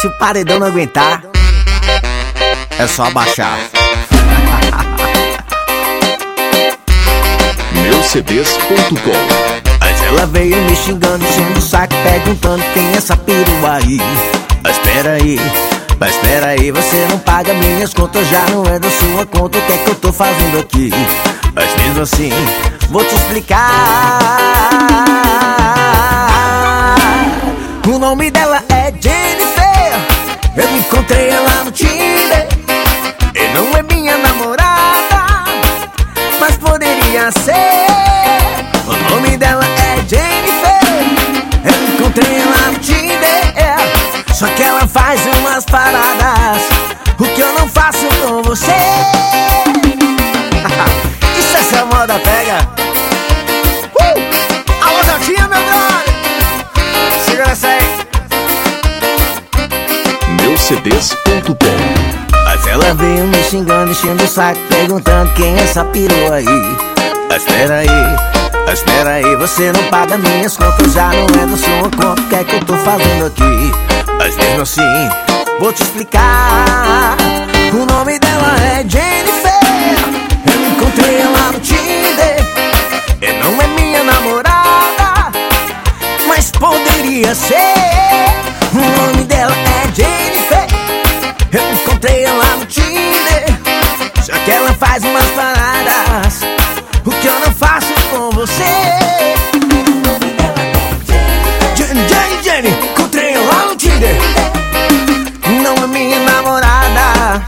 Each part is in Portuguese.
Se o paredão não aguentar, é só abaixar. Meucds.com Mas ela veio me xingando, enchendo o saco, perguntando quem é essa perua aí. Mas espera aí, mas espera aí, você não paga minhas contas, já não é da sua conta, o que é que eu tô fazendo aqui? Mas mesmo assim, vou te explicar. O nome dela é Jennifer, eu encontrei ela no Tinder. E não é minha namorada, mas poderia ser. O nome dela é Jennifer. Eu encontrei ela no Tinder. é. Só que ela faz umas paradas. O que eu não faço com você. Meucds.com Mas ela veio me xingando, enchendo o saco, perguntando quem é essa perua aí. Mas espera aí, mas espera aí, você não paga minhas contas, já não é da sua conta, o que é que eu tô fazendo aqui? Mas mesmo assim, vou te explicar. O nome dela é Jennifer, eu encontrei ela no Tinder. E não é minha namorada, mas poderia ser. Faz umas paradas O que eu não faço com você? Jenny, Jenny, Jenny Encontrei ela no Tinder. Não é minha namorada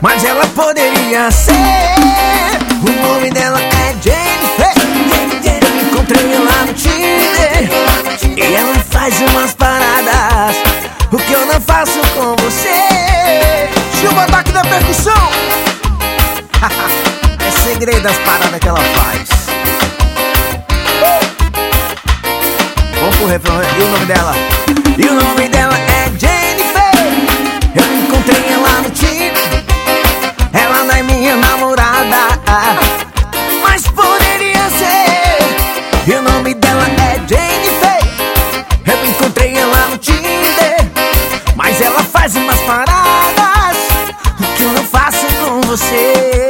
Mas ela poderia ser. O nome dela é Jennifer. Encontrei ela no Tinder. E ela faz umas paradas. O que eu não faço lembrei das paradas que ela faz. Vamos pro refrão, né? e o nome dela? E o nome dela é Jennifer. Eu encontrei ela no Tinder. Ela não é minha namorada, mas poderia ser. E o nome dela é Jennifer. Eu encontrei ela no Tinder, mas ela faz umas paradas que eu não faço com você.